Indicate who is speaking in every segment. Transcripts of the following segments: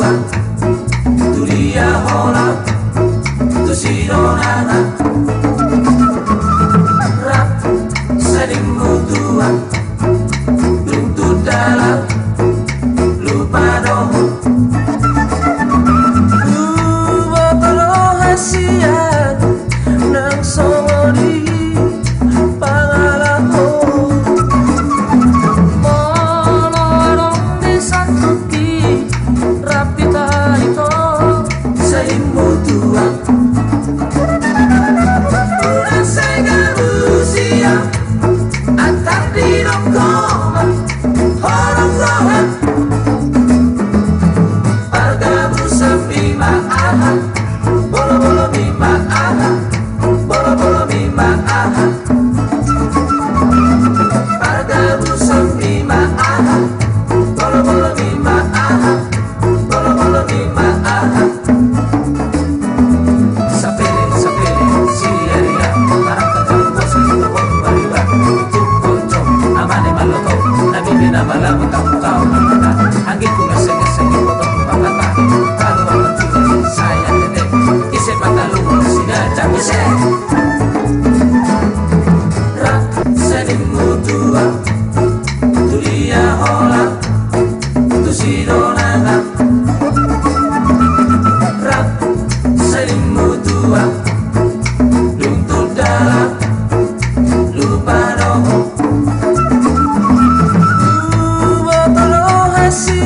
Speaker 1: tua. Tu dia hola. Tu si donana Rap Sedingmu tua. Tuntut dalam Lupa dong puta, puta,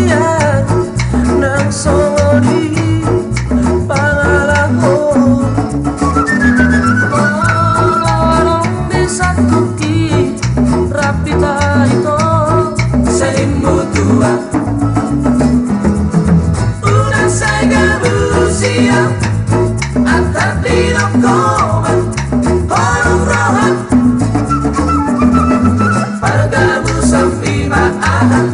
Speaker 1: kalian nang songo di pangalaku Lorong desa kuki rapi taito seimu tua Udah saya berusia Atas tidak komat Orang rohan Para gabu sampai ma'ahan.